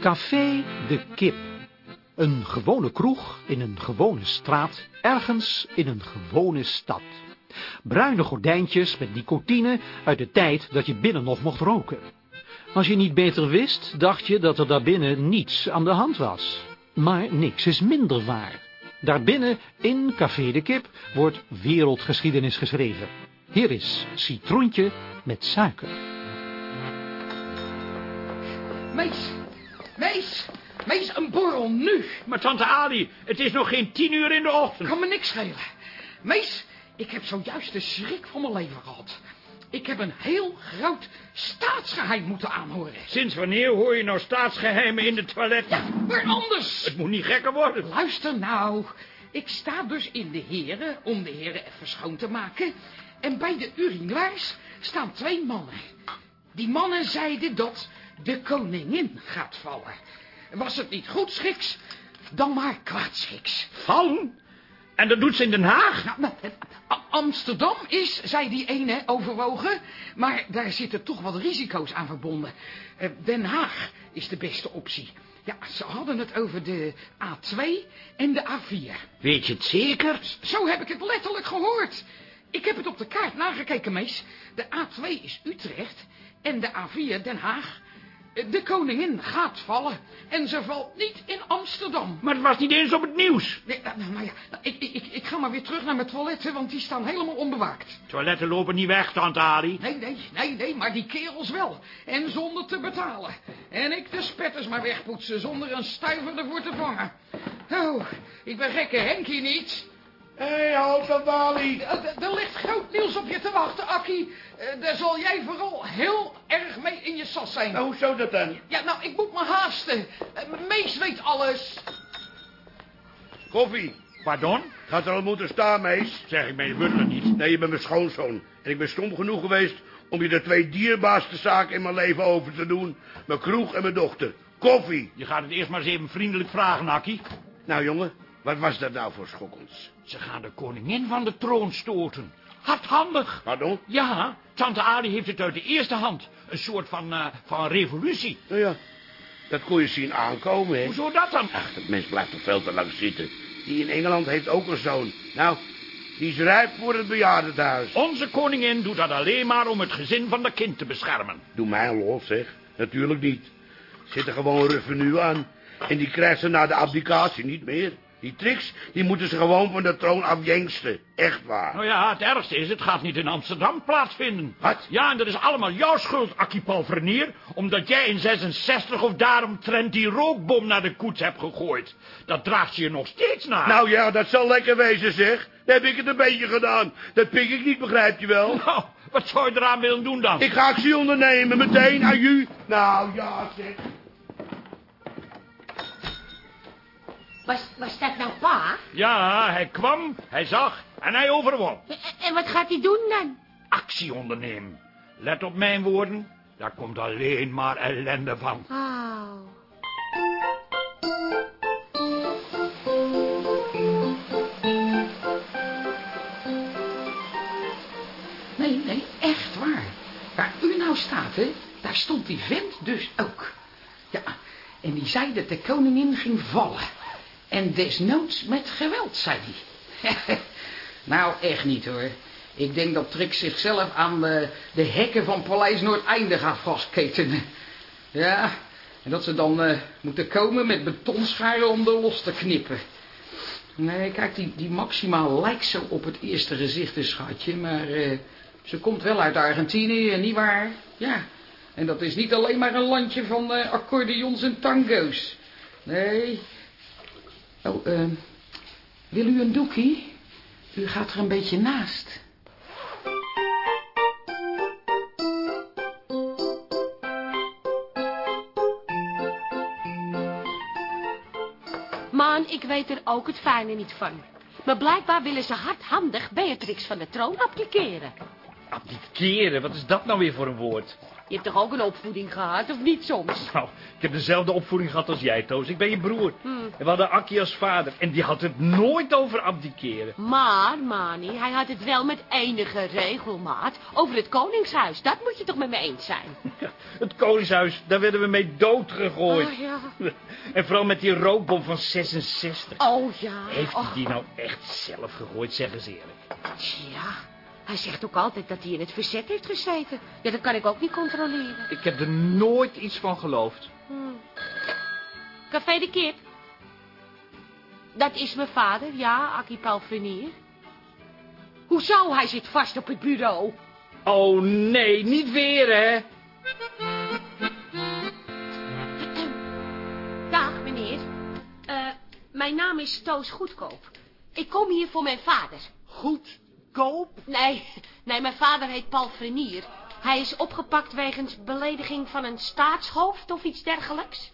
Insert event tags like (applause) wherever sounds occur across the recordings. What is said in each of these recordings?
Café de Kip. Een gewone kroeg in een gewone straat, ergens in een gewone stad. Bruine gordijntjes met nicotine uit de tijd dat je binnen nog mocht roken. Als je niet beter wist, dacht je dat er daarbinnen niets aan de hand was. Maar niks is minder waar. Daarbinnen, in Café de Kip, wordt wereldgeschiedenis geschreven. Hier is citroentje met suiker. Mees, Mees, Mees, een borrel nu. Maar tante Ali, het is nog geen tien uur in de ochtend. Kan me niks schelen. Mees, ik heb zojuist de schrik van mijn leven gehad. Ik heb een heel groot staatsgeheim moeten aanhoren. Sinds wanneer hoor je nou staatsgeheimen in de toilet? Ja, waar anders? Het moet niet gekker worden. Luister nou. Ik sta dus in de heren om de heren even schoon te maken. En bij de urinoirs staan twee mannen. Die mannen zeiden dat de koningin gaat vallen. Was het niet goed schiks, dan maar kwaadschiks. Vallen? En dat doet ze in Den Haag? Nou, nou, A- Amsterdam is, zei die ene, overwogen. Maar daar zitten toch wat risico's aan verbonden. Eh, Den Haag is de beste optie. Ja, ze hadden het over de A2 en de A4. Weet je het zeker? Zo heb ik het letterlijk gehoord. Ik heb het op de kaart nagekeken, mees. De A2 is Utrecht en de A4 Den Haag. De koningin gaat vallen en ze valt niet in Amsterdam. Maar het was niet eens op het nieuws. Nee, nou, nou, nou ja, nou, ik, ik, ik ga maar weer terug naar mijn toiletten, want die staan helemaal onbewaakt. Toiletten lopen niet weg, tante Ali. Nee, nee, nee, nee, maar die kerels wel. En zonder te betalen. En ik de spetters maar wegpoetsen zonder een stuiver ervoor te vangen. Oh, ik ben gekke Henk hier niet. Hé, hey, halt tante Ali. Eh, d- Er ligt groot nieuws op je te wachten, Akkie. Eh, Daar zal jij vooral heel erg mee in je sas zijn. Nou, hoezo dat dan? Ja, nou, ik moet me haasten. Eh, Mees weet alles. Koffie. Pardon? Gaat er al moeten staan, mees? Zeg ik de butler niet. Nee, je bent mijn schoonzoon. En ik ben stom genoeg geweest om je de twee dierbaarste zaken in mijn leven over te doen. Mijn kroeg en mijn dochter. Koffie. Je gaat het eerst maar eens even vriendelijk vragen, Akkie. Nou, jongen, wat was dat nou voor schokkends? Ze gaan de koningin van de troon stoten. Hardhandig. Pardon? Ja, tante Ali heeft het uit de eerste hand. Een soort van, eh, van revolutie. Nou ja, dat kon je zien aankomen, hè? Hoezo dat dan? Ach, dat mens blijft toch veel te lang zitten. Die in Engeland heeft ook een zoon. Nou, die is rijp voor het bejaardentehuis. Onze koningin doet dat alleen maar om het gezin van de kind te beschermen. Doe mij lol, zeg. Natuurlijk niet. Zit er gewoon revenue aan. En die krijgt ze na de abdicatie niet meer. Die tricks, die moeten ze gewoon van de troon afjengsten. Echt waar. Nou ja, het ergste is, het gaat niet in Amsterdam plaatsvinden. Wat? Ja, en dat is allemaal jouw schuld, Akkie Palvernier, omdat jij in 66 of daaromtrent die rookbom naar de koets hebt gegooid. Dat draagt je nog steeds na. Nou ja, dat zal lekker wezen, zeg. Dan heb ik het een beetje gedaan. Dat pik ik niet, begrijp je wel? (laughs) Nou, wat zou je eraan willen doen dan? Ik ga actie ondernemen, meteen, aju. Nou ja, zeg. Was, was dat nou pa? Ja, hij kwam, hij zag en hij overwon. En, en wat gaat hij doen dan? Actie ondernemen. Let op mijn woorden, daar komt alleen maar ellende van. Oh. Nee, nee, echt waar. Waar u nou staat, hè, daar stond die vent dus ook. Ja, en die zei dat de koningin ging vallen. En desnoods met geweld, zei hij. (laughs) nou, echt niet hoor. Ik denk dat Trix zichzelf aan de, de hekken van Paleis Noordeinde gaat vastketenen. Ja, en dat ze dan eh, moeten komen met betonscharen om er los te knippen. Nee, kijk, die, die Maxima lijkt zo op het eerste gezicht een schatje, maar eh, ze komt wel uit Argentinië, nietwaar? Ja, en dat is niet alleen maar een landje van eh, accordeons en tango's. Nee. Oh, eh, wil u een doekie? U gaat er een beetje naast. Man, ik weet er ook het fijne niet van. Maar blijkbaar willen ze hardhandig Beatrix van de troon abdiceren. Abdiceren, wat is dat nou weer voor een woord? Je hebt toch ook een opvoeding gehad, of niet soms? Nou, ik heb dezelfde opvoeding gehad als jij, Toos. Ik ben je broer. En we hadden Akkie als vader. En die had het nooit over abdiceren. Maar, Mani, hij had het wel met enige regelmaat over het koningshuis. Dat moet je toch met me eens zijn? (laughs) Het koningshuis, daar werden we mee doodgegooid. Oh, ja. (laughs) En vooral met die rookbom van 66. Oh, ja. Heeft hij Oh, die nou echt zelf gegooid, zeg eens eerlijk. Ja, hij zegt ook altijd dat hij in het verzet heeft gezeten. Ja, dat kan ik ook niet controleren. Ik heb er nooit iets van geloofd. Café de Kip. Dat is mijn vader, ja, Akkie Palfrenier. Hoezo? Hij zit vast op het bureau. Oh nee, niet weer hè. Dag, meneer. Eh, mijn naam is Toos Goedkoop. Ik kom hier voor mijn vader. Nee, nee, mijn vader heet Paul Frenier. Hij is opgepakt wegens belediging van een staatshoofd of iets dergelijks.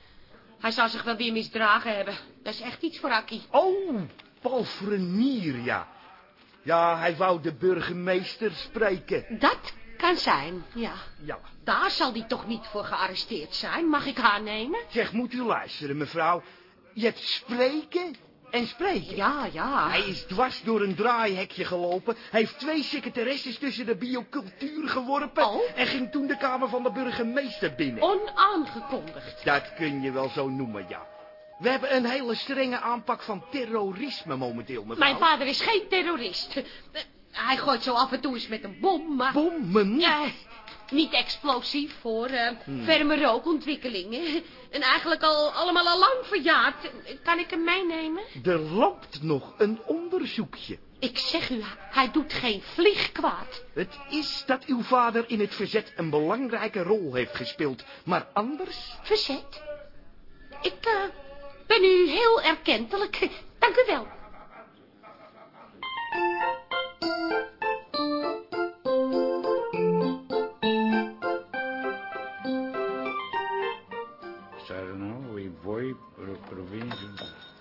Hij zou zich wel weer misdragen hebben. Dat is echt iets voor Akkie. Oh, Paul Frenier, ja. Ja, hij wou de burgemeester spreken. Dat kan zijn, ja. Ja. Daar zal hij toch niet voor gearresteerd zijn, mag ik aannemen? Zeg, moet u luisteren, mevrouw. Je hebt spreken en spreken. Ja, ja. Hij is dwars door een draaihekje gelopen. Hij heeft twee secretaresses tussen de biocultuur geworpen. Oh. En ging toen de kamer van de burgemeester binnen. Onaangekondigd. Dat kun je wel zo noemen, ja. We hebben een hele strenge aanpak van terrorisme momenteel, mevrouw. Mijn vader is geen terrorist. Hij gooit zo af en toe eens met een bom, maar... Bommen? Ja, niet explosief voor eh Hmm. ferme rookontwikkelingen. En eigenlijk al allemaal al lang verjaard. Kan ik hem meenemen? Er loopt nog een onderzoekje. Ik zeg u, hij doet geen vlieg kwaad. Het is dat uw vader in het verzet een belangrijke rol heeft gespeeld. Maar anders? Verzet. Ik eh, ben u heel erkentelijk. Dank u wel.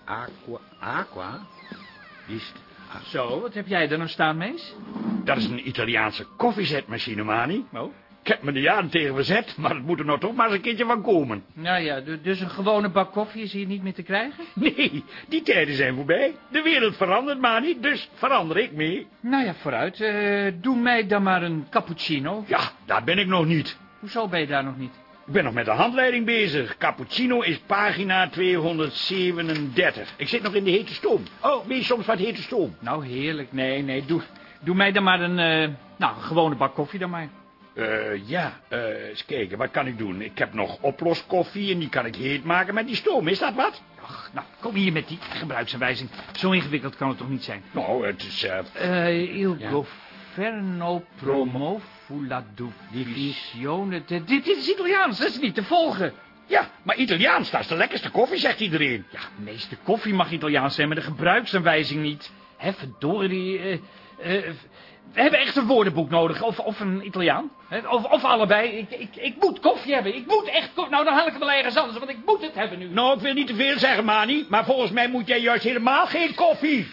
Aqua. Aqua? Die is, ah, Zo, wat heb jij er nou staan, mees? dat is een Italiaanse koffiezetmachine, Mani. Oh. Ik heb me er jaren tegen verzet, maar het moet er nou toch maar eens een keertje van komen. Nou ja, du- dus een gewone bak koffie is hier niet meer te krijgen? (laughs) Nee, die tijden zijn voorbij. De wereld verandert, Mani, dus verander ik mee. Nou ja, vooruit. Eh, doe mij dan maar een cappuccino. Ja, daar ben ik nog niet. Hoezo ben je daar nog niet? Ik ben nog met de handleiding bezig. Cappuccino is pagina 237. Ik zit nog in de hete stoom. Oh, ben je soms wat hete stoom? Nou, heerlijk. Nee, nee, doe, doe mij dan maar een, eh, nou, een gewone bak koffie dan maar. Eh, ja, eh, eens kijken, wat kan ik doen? Ik heb nog oploskoffie en die kan ik heet maken met die stoom. Is dat wat? Ach, nou, kom hier met die gebruiksaanwijzing. Zo ingewikkeld kan het toch niet zijn? Nou, het is... eh, Eh, il Ja. la divisione... de- Dit, dit is Italiaans, dat is niet te volgen. ja, maar Italiaans, dat is de lekkerste koffie, zegt iedereen. Ja, meeste koffie mag Italiaans zijn, maar de gebruiksaanwijzing niet. Hè, verdorie. eh, eh, we hebben echt een woordenboek nodig, of, of een Italiaan. Hè, of, of allebei. Ik, ik, ik moet koffie hebben, ik moet echt koffie. Nou, dan haal ik het wel ergens anders, want ik moet het hebben nu. Nou, ik wil niet te veel zeggen, Mani, maar volgens mij moet jij juist helemaal geen koffie.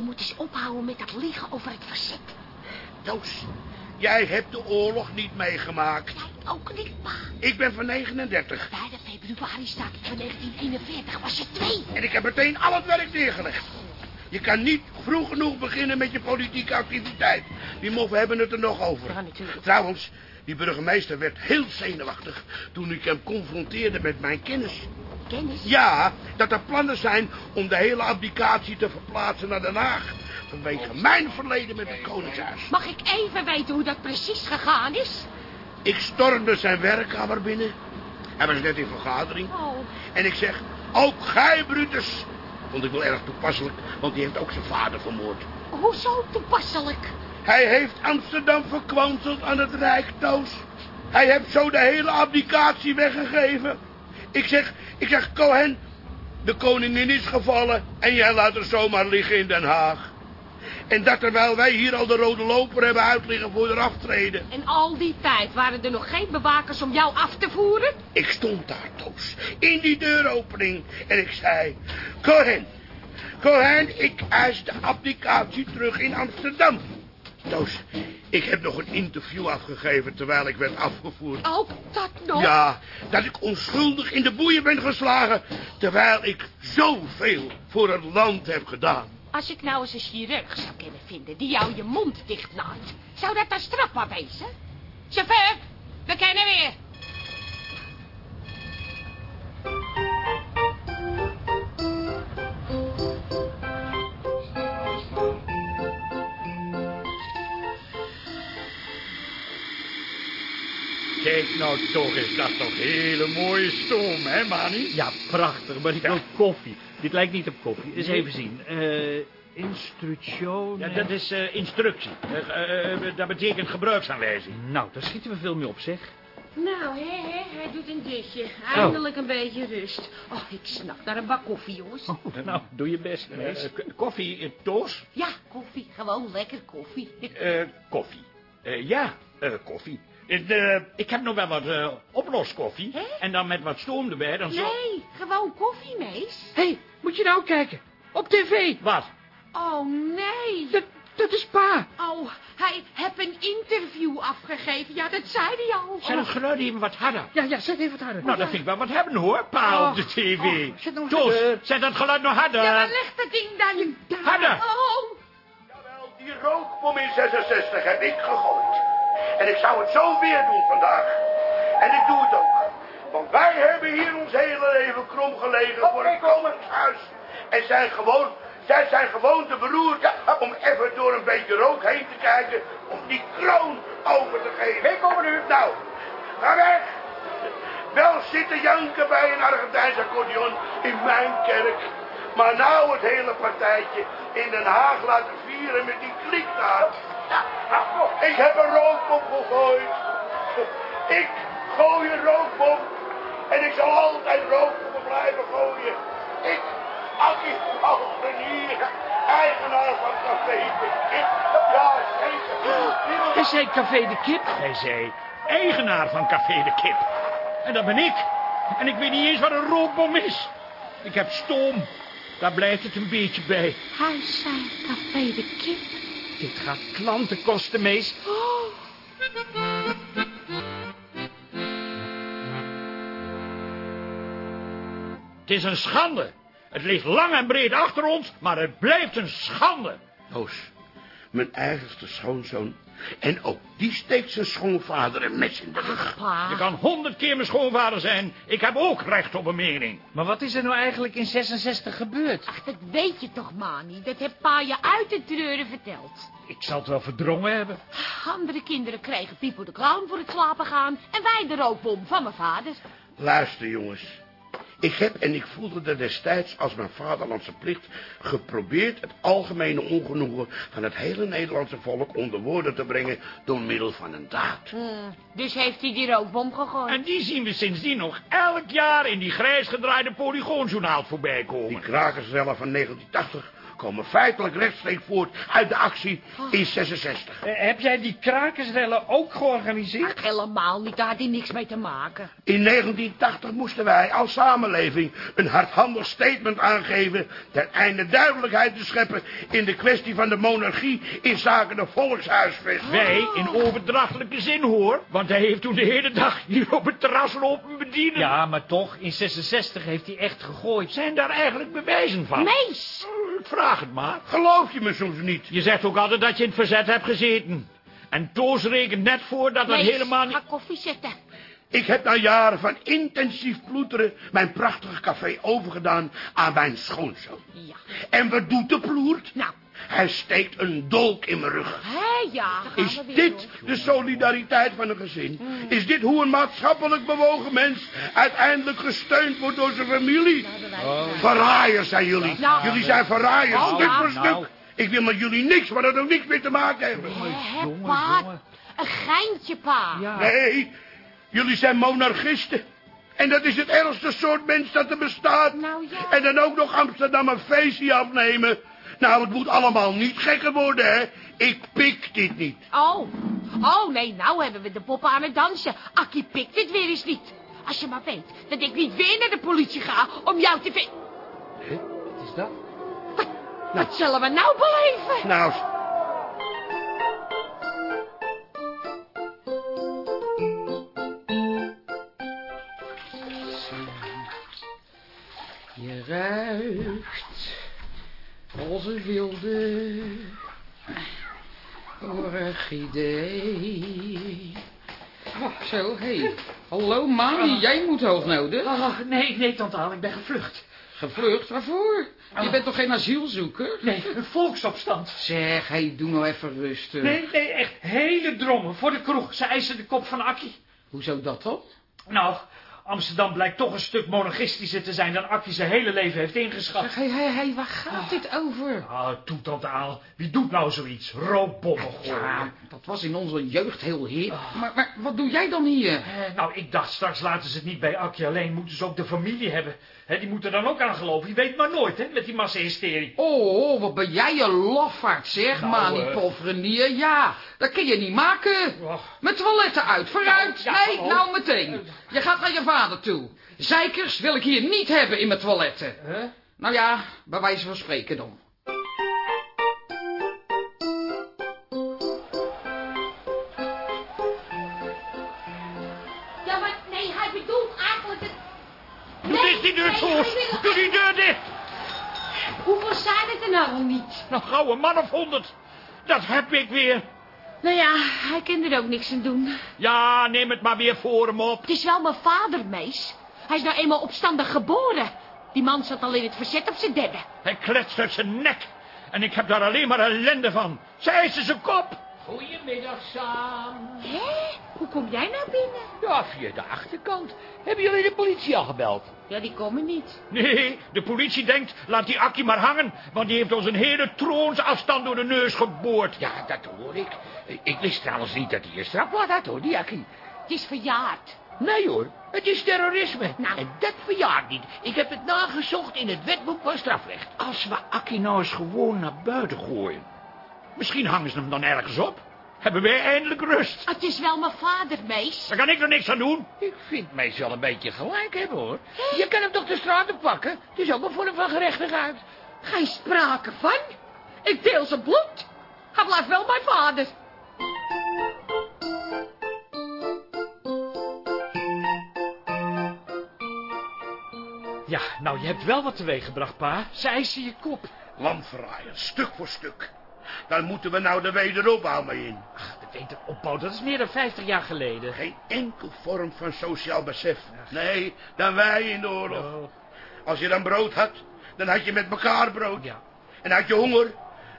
Je moet eens ophouden met dat liegen over het verzet. Toos, jij hebt de oorlog niet meegemaakt. Jij ook niet, pa. Ik ben van 39 Bij de februari-staking van 1941 was je twee. en ik heb meteen al het werk neergelegd. Je kan niet vroeg genoeg beginnen met je politieke activiteit. Die moffen hebben het er nog over. Ja, natuurlijk. Trouwens, die burgemeester werd heel zenuwachtig toen ik hem confronteerde met mijn kennis. Kennis? Ja, dat er plannen zijn om de hele abdicatie te verplaatsen naar Den Haag. Vanwege mijn verleden met het Koningshuis. Mag ik even weten hoe dat precies gegaan is? Ik stormde zijn werkkamer binnen. Hij was net in vergadering. Oh, En ik zeg, ook gij, Brutus. Vond ik wel erg toepasselijk, want die heeft ook zijn vader vermoord. hoezo toepasselijk? Hij heeft Amsterdam verkwanseld aan het Rijk, Toos. Hij heeft zo de hele abdicatie weggegeven. Ik zeg, ik zeg, Cohen, de koningin is gevallen en jij laat er zomaar liggen in Den Haag. En dat terwijl wij hier al de rode loper hebben uitliggen voor de aftreden. En al die tijd waren er nog geen bewakers om jou af te voeren? Ik stond daar, Toos, in die deuropening. En ik zei, Cohen, Cohen, ik eis de abdicatie terug in Amsterdam. Toos, ik heb nog een interview afgegeven terwijl ik werd afgevoerd. Ook dat nog? Ja, dat ik onschuldig in de boeien ben geslagen... terwijl ik zoveel voor het land heb gedaan. Als ik nou eens een chirurg zou kunnen vinden die jou je mond dichtnaait, zou dat dan strafbaar wezen? Chauffeur, we kennen weer. Kijk nou toch eens, dat is toch hele mooie stoom, hè, Manny? Ja, prachtig, maar ik wil koffie. Dit lijkt niet op koffie. Eens even zien. Eh, instructie. Ja, dat is eh, instructie. Eh, eh, dat betekent gebruiksaanwijzing. Nou, daar schieten we veel mee op, zeg. Nou, hè, hè, hij doet een dutje. Eindelijk een beetje rust. Oh, ik snak naar een bak koffie, jongens. Oh, nou, doe je best, k- koffie, eh, toos? Ja, koffie. Gewoon lekker koffie. Eh, koffie. Eh, ja, eh, koffie. Eh, eh, ik heb nog wel wat eh, oploskoffie. Hè? En dan met wat stoom erbij, dan zo... Nee, gewoon koffie, mees. Hé, hey, moet je nou kijken? Op tv. Wat? Oh, nee. Dat, dat is pa. Oh, hij heeft een interview afgegeven. Ja, dat zei hij al. Zijn het geluiden even wat harder? Ja, ja, zet even wat harder. Nou, dat vind ik wel wat hebben, hoor. Pa op de tv. och, zet nog Toos, harder. zet dat geluid nog harder. Ja, waar ligt dat ding dan? Harder. Oh, Jawel, die rookbom in 66 heb ik gegooid. En ik zou het zo weer doen vandaag. En ik doe het ook. Want wij hebben hier ons hele leven krom gelegen voor een koningshuis. En zijn gewoon, zij zijn gewoon te beroerd om even door een beetje rook heen te kijken. Om die kroon over te geven. Wie komen nu? Nou, ga weg. Wel zitten janken bij een Argentijns accordeon in mijn kerk. Maar nou het hele partijtje in Den Haag laten vieren met die kliek daar. Ik heb een rookbom gegooid. Ik gooi een rookbom. En ik zal altijd rookbommen blijven gooien. Ik, Akkie Alvenier, eigenaar van Café de Kip. Ja, zeker. Hij zei Café de Kip. Hij zei, eigenaar van Café de Kip. En dat ben ik. En ik weet niet eens wat een rookbom is. Ik heb stoom. Daar blijft het een beetje bij. hij zei café de kip. Dit gaat klanten kosten, mees. Het is een schande. Het ligt lang en breed achter ons, maar het blijft een schande. Roos, mijn eigenste schoonzoon. En ook die steekt zijn schoonvader een mes in de rug. Pa. Je kan honderd keer mijn schoonvader zijn. Ik heb ook recht op een mening. Maar wat is er nou eigenlijk in 66 gebeurd? Ach, dat weet je toch, Mani. Dat heeft pa je uit de treuren verteld. Ik zal het wel verdrongen hebben. Andere kinderen kregen Pipo de Clown voor het slapen gaan... en wij de rookbom van mijn vader. Luister, jongens. Ik heb en ik voelde er destijds als mijn vaderlandse plicht geprobeerd het algemene ongenoegen van het hele Nederlandse volk onder woorden te brengen door middel van een daad. Hmm, dus heeft hij die rookbom gegooid. En die zien we sindsdien nog elk jaar in die grijs gedraaide polygoonjournaal voorbij Die komen. krakersrellen van 1980 komen feitelijk rechtstreeks voort uit de actie in 66. Eh, heb jij die krakersrellen ook georganiseerd? Ach, helemaal niet. Daar had hij niks mee te maken. In 1980 moesten wij als samenleving een hardhandig statement aangeven... ten einde duidelijkheid te scheppen in de kwestie van de monarchie in zaken de volkshuisvesting. Wij in overdrachtelijke zin hoor. Want hij heeft toen de hele dag hier op het terras lopen bedienen. Ja, maar toch, in 66 heeft hij echt gegooid. Zijn daar eigenlijk bewijzen van? Mees! Ik vraag het maar. Geloof je me soms niet? Je zegt ook altijd dat je in het verzet hebt gezeten. En Toos rekent net voor dat dat helemaal niet... ga koffie zetten. Ik heb na jaren van intensief ploeteren mijn prachtige café overgedaan aan mijn schoonzoon. Ja. En wat doet de ploert? Nou, Hij steekt een dolk in mijn rug. hé, ja. Is we weer, dit de solidariteit van een gezin? Is dit hoe een maatschappelijk bewogen mens uiteindelijk gesteund wordt door zijn familie? Verraaiers zijn jullie. Nou. Jullie zijn verraaiers, Oh, stuk ja. voor Nou. stuk. Ik wil met jullie niks, maar dat ook niks mee te maken hebben. Hé, jongen, pa. jongen. Een geintje, pa. Ja. Nee, jullie zijn monarchisten. En dat is het ergste soort mens dat er bestaat. Nou ja. En dan ook nog Amsterdam een feestje afnemen. Nou, het moet allemaal niet gekker worden, hè. Ik pik dit niet. Oh, oh nee, nou hebben we de poppen aan het dansen. Akkie pikt dit weer eens niet. Als je maar weet dat ik niet weer naar de politie ga om jou te vinden. Wat is dat? Wat zullen we nou beleven? Nou, Je ruikt een wilde orchidee. Oh, zo, hé. Hey. Hallo, Mami, jij moet hoog nodig. Oh, nee, nee, tante Al, ik ben gevlucht. Gevlucht? Waarvoor? Je bent toch geen asielzoeker? Nee, een volksopstand. Zeg, hé, hey, doe nou even rustig. Nee, nee, echt hele drongen voor de kroeg. Ze eisen de kop van Akkie. Hoezo dat dan? Nou, Amsterdam blijkt toch een stuk monarchistischer te zijn dan Akkie zijn hele leven heeft ingeschat. Zeg, hé, hé, hé, waar gaat dit over? Ah, toe tante Aal. Wie doet nou zoiets? Rookbommen gooien. Ja, dat was in onze jeugd heel heer. Maar, maar wat doe jij dan hier? Eh, nou, ik dacht straks laten ze het niet bij Akkie alleen. Moeten ze ook de familie hebben. Hè, die moeten dan ook aan geloven. Je weet maar nooit, hè, met die massahysterie. Oh, wat ben jij een lafaard, zeg, Nou, Mani eh. Polvrenier. Ja, dat kun je niet maken. Och. Met toiletten uit, vooruit. Nou, ja, nee, oh. nou meteen. Je gaat naar je vader toe. Zeikers wil ik hier niet hebben in mijn toiletten. Huh? Nou ja, bij wijze van spreken dan. Ja, maar nee, hij bedoelt eigenlijk het... Doe dicht die deur, Soos. Doe die deur dicht. Hoeveel zijn het er nou al niet? Nou, gauw een man of honderd. Dat heb ik weer. Nou ja, hij kan er ook niks aan doen. Ja, neem het maar weer voor hem op. Het is wel mijn vader, mees. Hij is nou eenmaal opstandig geboren. Die man zat al in het verzet op zijn derde. Hij kletst uit zijn nek. En ik heb daar alleen maar ellende van. Zij is zijn kop. Goedemiddag, Sam. Hé, hoe kom jij nou binnen? Ja, via de achterkant. Hebben jullie de politie al gebeld? Ja, die komen niet. Nee, de politie denkt, laat die Akkie maar hangen. Want die heeft ons een hele troonsafstand door de neus geboord. Ja, dat hoor ik. Ik wist trouwens niet dat hij een strafblad had, hoor, die Akkie. Het is verjaard. Nee, hoor. Het is terrorisme. Nou. En dat verjaart niet. Ik heb het nagezocht in het wetboek van strafrecht. Als we Akkie nou eens gewoon naar buiten gooien. Misschien hangen ze hem dan ergens op. Hebben wij eindelijk rust. Het is wel mijn vader, mees. Daar kan ik er niks aan doen. Ik vind mij wel een beetje gelijk hebben, hoor. Je kan hem toch de straat op pakken? Het is ook een vorm van gerechtigheid. Geen sprake van. Ik deel zijn bloed. Hij blijft wel mijn vader. Ja, nou, je hebt wel wat teweeggebracht, pa. Ze eisen je kop. landverraaier, stuk voor stuk. Daar moeten we nou de wederopbouw mee in. Ach, de wederopbouw, dat is meer dan 50 jaar geleden. Geen enkel vorm van sociaal besef. Nee, dan wij in de oorlog. Oh, Als je dan brood had, dan had je met elkaar brood. ja, En had je honger,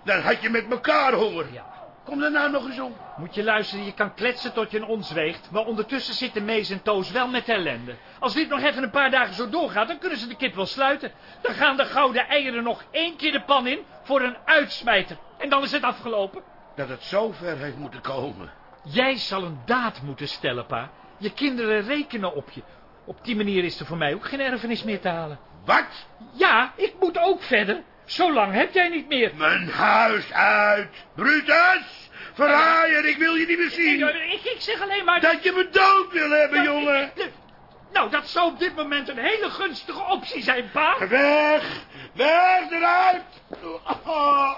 dan had je met elkaar honger. ja. Kom er nou nog eens om. Moet je luisteren, je kan kletsen tot je een ons weegt, maar ondertussen zitten Mees en Toos wel met ellende. Als dit nog even een paar dagen zo doorgaat, dan kunnen ze de kip wel sluiten. Dan gaan de gouden eieren nog één keer de pan in voor een uitsmijter. En dan is het afgelopen. Dat het zo ver heeft moeten komen. Jij zal een daad moeten stellen, pa. Je kinderen rekenen op je. Op die manier is er voor mij ook geen erfenis meer te halen. Wat? Ja, ik moet ook verder. Zo lang heb jij niet meer. Mijn huis uit. Brutus! Verraaier, ik wil je niet meer zien. ik, ik zeg alleen maar... Dat je me dood wil hebben, Nou, jongen. ik- ik- Nou, dat zou op dit moment een hele gunstige optie zijn, pa. Weg! Weg eruit! Ah.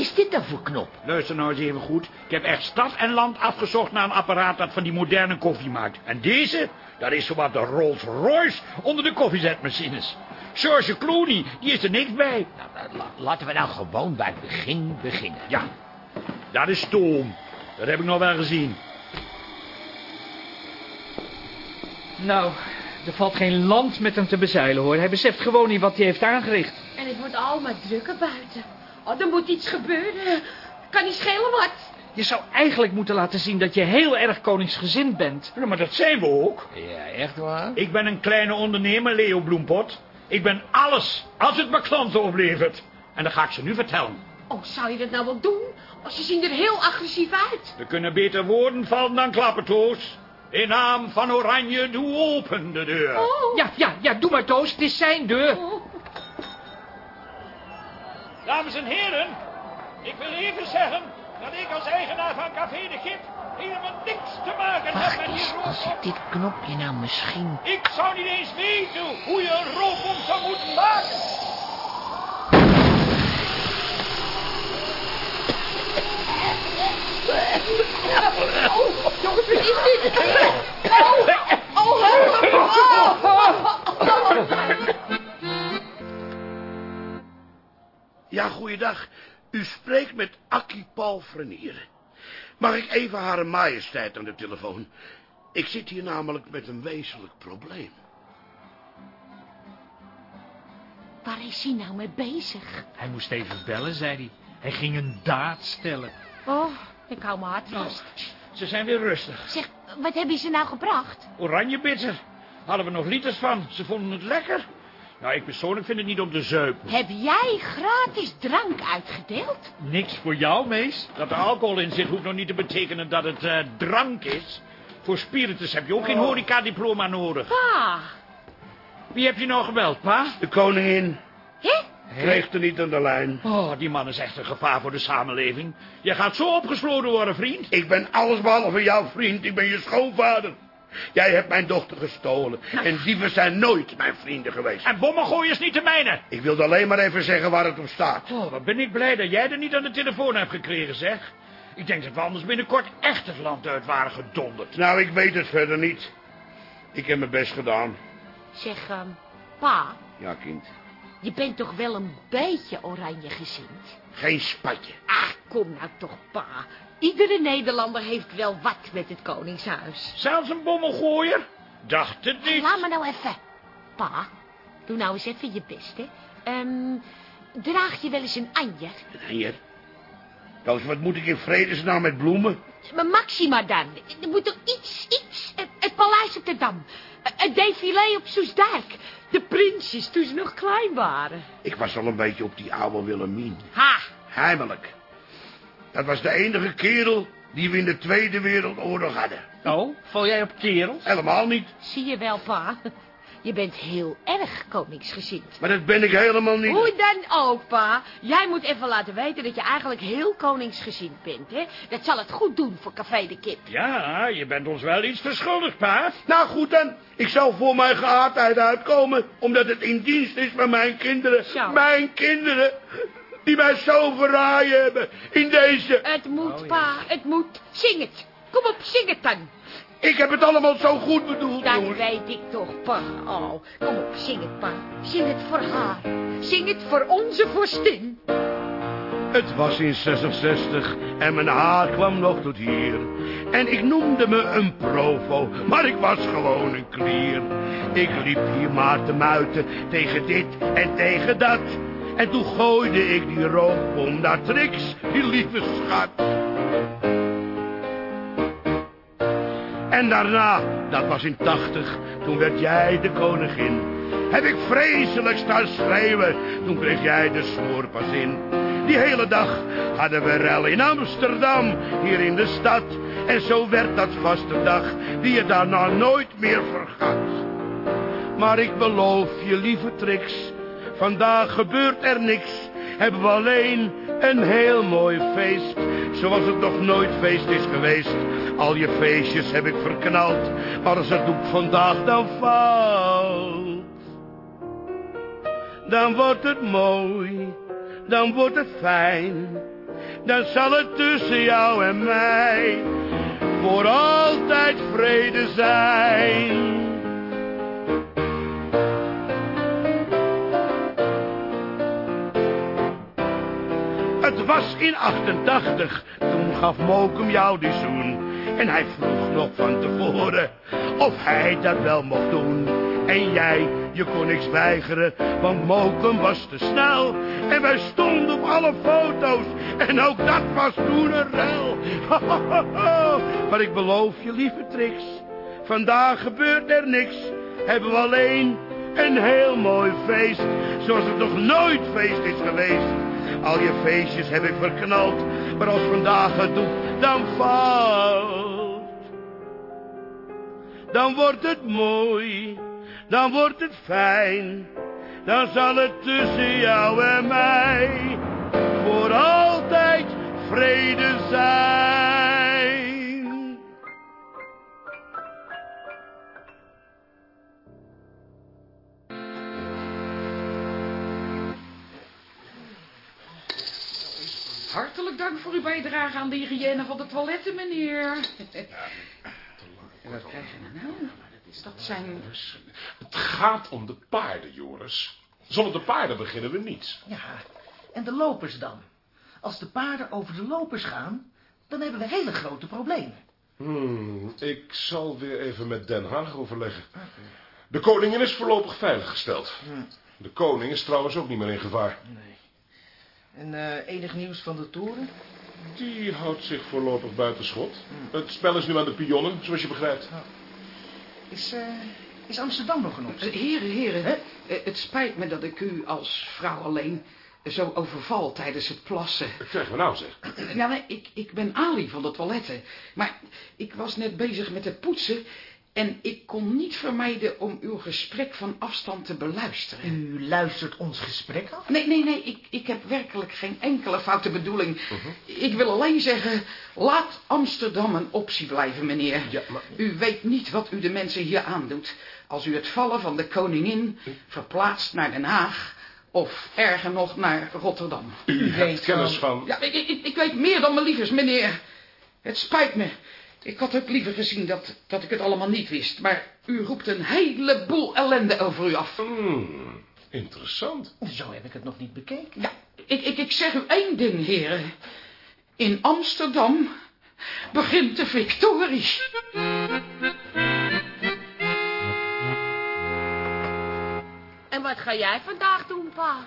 Is dit dan voor knop? Luister nou eens even goed. Ik heb echt stad en land afgezocht naar een apparaat dat van die moderne koffie maakt. En deze, dat is zowat de Rolls Royce onder de koffiezetmachines. George Clooney, die is er niks bij. Nou, nou, la- laten we nou gewoon bij het begin beginnen. Ja, dat is stoom. Dat heb ik nog wel gezien. Nou, er valt geen land met hem te bezeilen, hoor. Hij beseft gewoon niet wat hij heeft aangericht. En het wordt allemaal drukker buiten. Oh, er moet iets gebeuren. Kan niet schelen wat. Je zou eigenlijk moeten laten zien dat je heel erg koningsgezind bent. Ja, maar dat zijn we ook. Ja, echt waar? Ik ben een kleine ondernemer, Leo Bloempot. Ik ben alles, als het mijn klanten oplevert. En dat ga ik ze nu vertellen. Oh, zou je dat nou wel doen? Oh, ze zien er heel agressief uit. Er kunnen beter woorden vallen dan klappen, Toos. In naam van Oranje, doe open de deur. Ja, ja, ja, doe maar, Toos. Het is zijn deur. Dames en heren, ik wil even zeggen dat ik als eigenaar van Café de Kip helemaal niks te maken heb met die als ik dit knopje nou misschien... Ik zou niet eens weten hoe je een rookbom zou moeten maken. Ja, goeiedag. U spreekt met Akkie Paul Vernier. Mag ik even Hare Majesteit aan de telefoon? Ik zit hier namelijk met een wezenlijk probleem. Waar is hij nou mee bezig? Hij moest even bellen, zei hij. Hij ging een daad stellen. Oh, ik hou mijn hart vast. Ze zijn weer rustig. Zeg, wat hebben ze nou gebracht? Oranjebitter. Hadden we nog liters van. Ze vonden het lekker. Nou, ik persoonlijk vind het niet om te zuipen. Heb jij gratis drank uitgedeeld? Niks voor jou, mees. Dat er alcohol in zit hoeft nog niet te betekenen dat het eh, drank is. Voor spiritus heb je ook geen horecadiploma nodig. Pa. Wie heb je nou gebeld, pa? De koningin Hè? kreeg er niet aan de lijn. Oh, die man is echt een gevaar voor de samenleving. Je gaat zo opgesloten worden, vriend. Ik ben allesbehalve jouw vriend. Ik ben je schoonvader. Jij hebt mijn dochter gestolen. En dieven zijn nooit mijn vrienden geweest. En bommengooien is niet de mijne. Ik wilde alleen maar even zeggen waar het op staat. Oh, wat ben ik blij dat jij er niet aan de telefoon hebt gekregen, zeg. Ik denk dat we anders binnenkort echt het land uit waren gedonderd. Nou, ik weet het verder niet. Ik heb mijn best gedaan. Zeg, ehm, pa, Ja, kind. je bent toch wel een beetje oranje gezind? Geen spatje. Ach, kom nou toch, pa. Iedere Nederlander heeft wel wat met het Koningshuis. Zelfs een bommengooier? Dacht het niet. Laat me nou even. Pa, doe nou eens even je best, hè. Ehm, draag je wel eens een anjer? En hier. Koos, wat moet ik in vredesnaam met bloemen? Maar Maxima dan. Er moet toch iets, iets. Het, het paleis op de Dam. Het défilé op Soesdijk. De prinsjes toen ze nog klein waren. Ik was al een beetje op die oude Willemien. Ha, Heimelijk. Dat was de enige kerel die we in de Tweede Wereldoorlog hadden. Oh, val jij op kerels? Helemaal niet. zie je wel, pa. Je bent heel erg koningsgezind. Maar dat ben ik helemaal niet. Hoe dan ook, pa. Jij moet even laten weten dat je eigenlijk heel koningsgezind bent, hè. Dat zal het goed doen voor Café de Kip. Ja, je bent ons wel iets verschuldigd, pa. Nou goed dan, ik zal voor mijn geaardheid uitkomen, omdat het in dienst is van mijn kinderen. Zo. Mijn kinderen, die mij zo verraaien hebben in deze... Het moet, pa, het moet. Zing het. Kom op, zing het dan. Ik heb het allemaal zo goed bedoeld, Dat weet ik toch, pa. Oh, kom op, zing het, pa. Zing het voor haar. Zing het voor onze vorstin. Het was in 66 en mijn haar kwam nog tot hier. En ik noemde me een provo, maar ik was gewoon een klier. Ik liep hier maar te muiten tegen dit en tegen dat. En toen gooide ik die rookbom naar Trix, die lieve schat. En daarna, dat was in 80, toen werd jij de koningin. Heb ik vreselijk staan schreeuwen, toen kreeg jij de smoorpas in. Die hele dag hadden we rel in Amsterdam, hier in de stad. En zo werd dat vaste dag, die je daarna nooit meer vergat. Maar ik beloof je, lieve Trix, vandaag gebeurt er niks. Hebben we alleen een heel mooi feest, zoals het nog nooit feest is geweest. Al je feestjes heb ik verknald, maar als het doek vandaag dan valt, dan wordt het mooi, dan wordt het fijn. Dan zal het tussen jou en mij voor altijd vrede zijn. Was in 88, toen gaf Mokum jou die zoen. En hij vroeg nog van tevoren of hij dat wel mocht doen. En jij, je kon niks weigeren, want Mokum was te snel. En wij stonden op alle foto's, en ook dat was toen een rel. (laughs) maar ik beloof je, lieve Trix, vandaag gebeurt er niks. Hebben we alleen een heel mooi feest, zoals het nog nooit feest is geweest. Al je feestjes heb ik verknald, maar als vandaag het doet, dan valt. dan wordt het mooi, dan wordt het fijn. Dan zal het tussen jou en mij voor altijd vrede zijn. Hartelijk dank voor uw bijdrage aan de hygiëne van de toiletten, meneer. (laughs) En wat krijg je nou? Dat zijn... Het gaat om de paarden, Joris. Zonder de paarden beginnen we niet. Ja, en de lopers dan? Als de paarden over de lopers gaan, dan hebben we hele grote problemen. Hmm, ik zal weer even met Den Haag overleggen. De koningin is voorlopig veiliggesteld. De koning is trouwens ook niet meer in gevaar. Nee. En eh, enig nieuws van de toren? Die houdt zich voorlopig buiten schot. Het spel is nu aan de pionnen, zoals je begrijpt. Is, eh, is Amsterdam nog een optie? Eh, Heren, heren, eh, het spijt me dat ik u als vrouw alleen zo overval tijdens het plassen. Dat krijgen we nou, zeg. Ja, nee, ik, ik ben Ali van de toiletten. Maar ik was net bezig met het poetsen... en ik kon niet vermijden om uw gesprek van afstand te beluisteren. U luistert ons gesprek af? Nee, nee, nee, ik, ik heb werkelijk geen enkele foute bedoeling. Ik wil alleen zeggen, laat Amsterdam een optie blijven, meneer. Ja, maar- U weet niet wat u de mensen hier aandoet. Als u het vallen van de koningin verplaatst naar Den Haag... of erger nog naar Rotterdam. U hebt kennis van- van... Ja, ik, ik, ik weet meer dan mijn liefers, meneer. Het spijt me. Ik had ook liever gezien dat, dat ik het allemaal niet wist. Maar u roept een heleboel ellende over u af. Hmm, interessant. Zo heb ik het nog niet bekeken. Ja, ik, ik, ik zeg u één ding, heren. In Amsterdam begint de victorie. En wat ga jij vandaag doen, pa?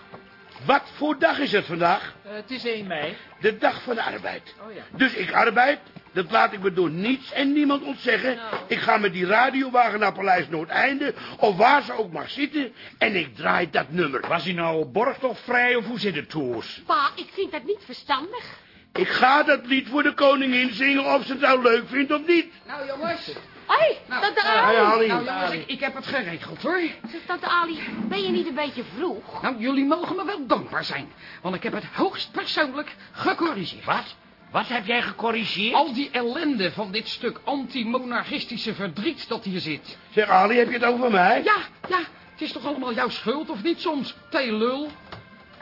Wat voor dag is het vandaag? Eh, het is 1 mei. De dag van de arbeid. Oh ja. Dus ik arbeid, dat laat ik me door niets en niemand ontzeggen. Nou. Ik ga met die radiowagen naar Paleis Noordeinde, of waar ze ook mag zitten, en ik draai dat nummer. Was hij nou borgtochtvrij of hoe zit het, Toos? Pa, ik vind dat niet verstandig. Ik ga dat lied voor de koningin zingen of ze het nou leuk vindt of niet. Nou, jongens. Hé, Nou, tante eh, Ali. Ali. Nou, jongens, ik, ik heb het geregeld, hoor. Zeg, tante Ali, ben je niet een beetje vroeg? Nou, jullie mogen me wel dankbaar zijn. Want ik heb het hoogst persoonlijk gecorrigeerd. Wat? Wat heb jij gecorrigeerd? Al die ellende van dit stuk anti-monarchistische verdriet dat hier zit. Zeg Ali, heb je het over mij? Ja, ja, het is toch allemaal jouw schuld, of niet soms, theelul?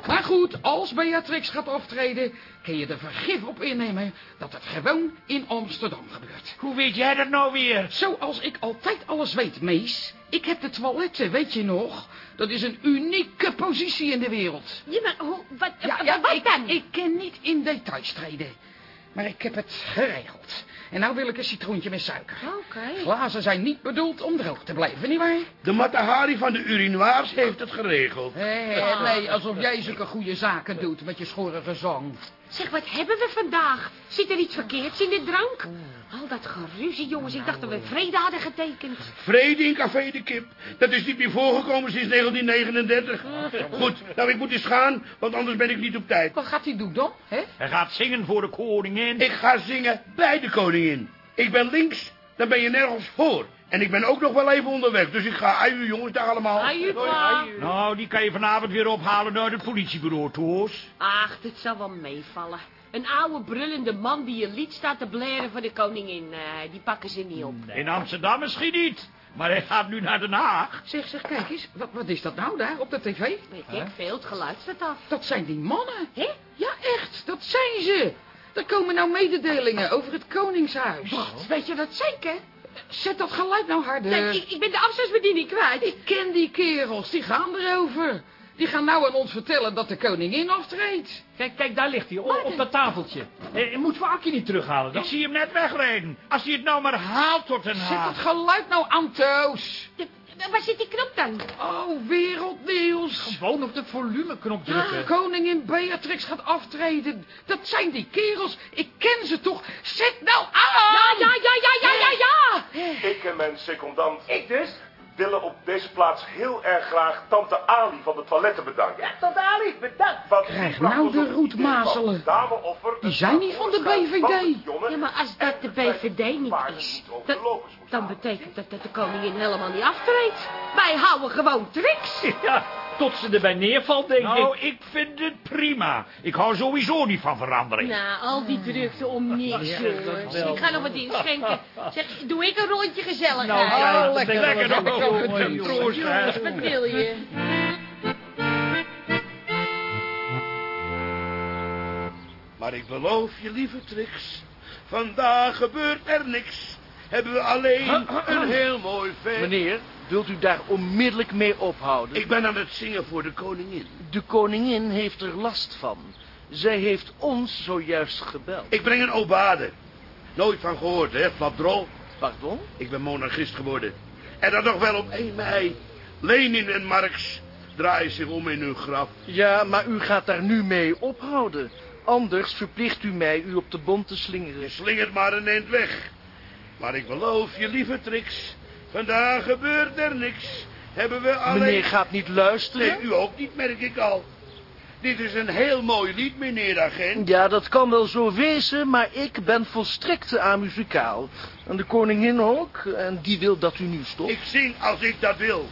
Maar goed, als Beatrix gaat optreden, kun je er vergif op innemen dat het gewoon in Amsterdam gebeurt. Hoe weet jij dat nou weer? Zoals ik altijd alles weet, Mees. Ik heb de toiletten, weet je nog? Dat is een unieke positie in de wereld. Ja, maar hoe, wat, Ja, wat, ja wat ik, dan? ik ken niet in details treden. Maar ik heb het geregeld. En nou wil ik een citroentje met suiker. Oké. Glazen zijn niet bedoeld om droog te blijven, nietwaar? De Matahari van de urinoirs heeft het geregeld. Hé, nee, alsof jij zulke goede zaken doet met je schorre gezang. Zeg, wat hebben we vandaag? Zit er iets verkeerds in de drank? Al dat geruzie, jongens. Ik dacht dat we vrede hadden getekend. Vrede in Café de Kip. Dat is niet meer voorgekomen sinds 1939. Goed, nou ik moet eens gaan, want anders ben ik niet op tijd. Wat gaat hij doen dan, hè? Hij gaat zingen voor de koningin. Ik ga zingen bij de koningin. Ik ben links, dan ben je nergens voor. En ik ben ook nog wel even onderweg, dus ik ga aju jongens, dag allemaal. Aju, pa. Nou, die kan je vanavond weer ophalen uit het politiebureau, Toos. Ach, dit zal wel meevallen. Een oude brullende man die een lied staat te blaren voor de koningin. eh, die pakken ze niet op. In Amsterdam misschien niet. Maar hij gaat nu naar Den Haag. Zeg, zeg, kijk eens. Wat, wat is dat nou daar op de tv? Weet ik veel, het geluid staat af. Dat zijn die mannen. Hè? Ja, echt, dat zijn ze. Er komen nou mededelingen over het koningshuis. Wat? Weet je dat zeker? Zet dat geluid nou harder. Kijk, ik, ik ben de afstandsbediening kwijt. Ik ken die kerels, die gaan erover. Die gaan nou aan ons vertellen dat de koningin aftreedt. Kijk, kijk, daar ligt hij, op, op dat tafeltje. Eh, moeten we Akkie niet terughalen dan? Ik zie hem net wegrijden. Als hij het nou maar haalt tot Den Zet dat geluid nou aan, Toos. De- waar zit die knop dan? Oh, wereldnieuws. Gewoon op de volumeknop drukken. koningin Beatrix gaat aftreden. Dat zijn die kerels. Ik ken ze toch. Zet nou aan. Ja, ja, ja, ja, ja, ja, ja. Ik en mijn secondant. Ik dus. Willen op deze plaats heel erg graag tante Ali van de toiletten bedanken. Ja, tante Ali, bedankt. Want Krijg nou de roetmazelen. Die zijn niet van de BVD. Ja, maar als dat de BVD niet is, dan halen. betekent dat dat de koningin helemaal niet aftreedt. Wij houden gewoon tricks. Ja, tot ze erbij neervalt, denk Nou, ik. ik vind het prima. Ik hou sowieso niet van verandering. Nou, al die drukte om (laughs) niks, jongens. Ik ga nog wat inschenken. Zeg, doe ik een rondje gezellig Nou, ja, lekker, Lekker nog een troost. Jongens, wat wil je? Maar ik beloof je, lieve Trix, vandaag gebeurt er niks. Hebben we alleen (clears throat) een heel mooi feest. Meneer, wilt u daar onmiddellijk mee ophouden? Ik ben aan het zingen voor de koningin. De koningin heeft er last van. Zij heeft ons zojuist gebeld. Ik breng een obade. Nooit van gehoord, hè, flapdrol. Pardon? Ik ben monarchist geworden. En dat nog wel op 1 mei. Lenin en Marx draaien zich om in hun graf. Ja, maar u gaat daar nu mee ophouden. Anders verplicht u mij u op de bond te slingeren. Je slingert maar een eind weg. Maar ik beloof je, lieve Trix, vandaag gebeurt er niks. Hebben we alleen... Meneer gaat niet luisteren? Nee, u ook niet, merk ik al. Dit is een heel mooi lied, meneer agent. Ja, dat kan wel zo wezen, maar ik ben volstrekt amuzikaal. En de koningin ook, en die wil dat u nu stopt. Ik zing als ik dat wil.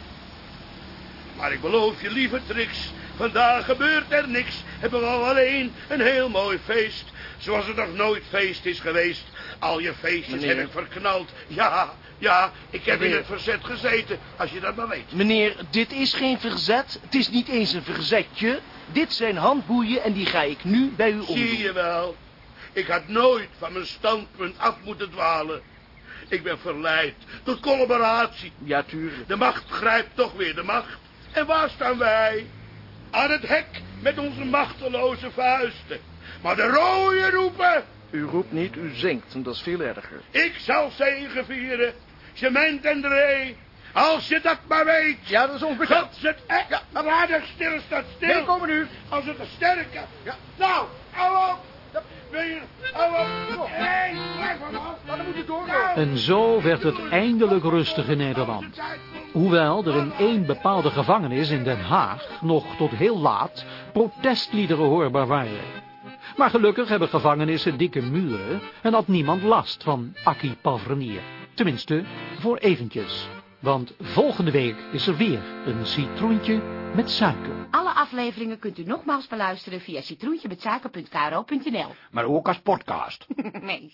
Maar ik beloof je, lieve Trix, vandaag gebeurt er niks. Hebben we alleen een heel mooi feest. Zoals er nog nooit feest is geweest. Al je feestjes Meneer. heb ik verknald. Ja, ja, ik heb in het verzet gezeten, als je dat maar weet. Meneer, dit is geen verzet. Het is niet eens een verzetje. Dit zijn handboeien en die ga ik nu bij u omdoen. Zie je wel, ik had nooit van mijn standpunt af moeten dwalen. Ik ben verleid tot collaboratie. Ja, tuurlijk. De macht grijpt toch weer de macht. En waar staan wij? Aan het hek met onze machteloze vuisten. Maar de rode roepen, U roept niet, u zingt, en dat is veel erger. ik zal zegen vieren. Cement en ree, als je dat maar weet. Ja, dat is onbekend. God zit echt ja. radig stil, staat stil. Nee, komen nu. Als het een sterke. Ja. Nou, hou op. Wil je, hou op. Nee, blijf vanaf. Maar dan moet je door. En zo werd het eindelijk rustig in Nederland. Hoewel er in één bepaalde gevangenis in Den Haag nog tot heel laat protestliederen hoorbaar waren. Maar gelukkig hebben gevangenissen dikke muren en had niemand last van Akkie Palfrenier. Tenminste, voor eventjes. Want volgende week is er weer een citroentje met suiker. Alle afleveringen kunt u nogmaals beluisteren via citroentjemetsuiker.kro.nl. Maar ook als podcast. (laughs) nee.